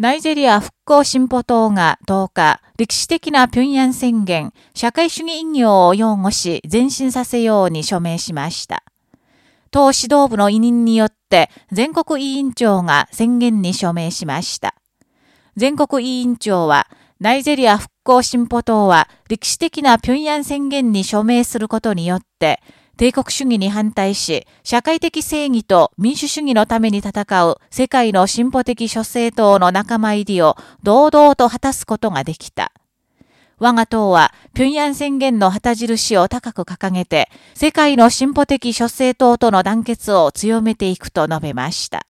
ナイジェリア復興進歩党が10日、歴史的な平壌宣言、社会主義引用を擁護し、前進させように署名しました。党指導部の委任によって、全国委員長が宣言に署名しました。全国委員長は、ナイジェリア復興進歩党は歴史的な平壌宣言に署名することによって、帝国主義に反対し、社会的正義と民主主義のために戦う世界の進歩的諸政党の仲間入りを堂々と果たすことができた。我が党は、平壌宣言の旗印を高く掲げて、世界の進歩的諸政党との団結を強めていくと述べました。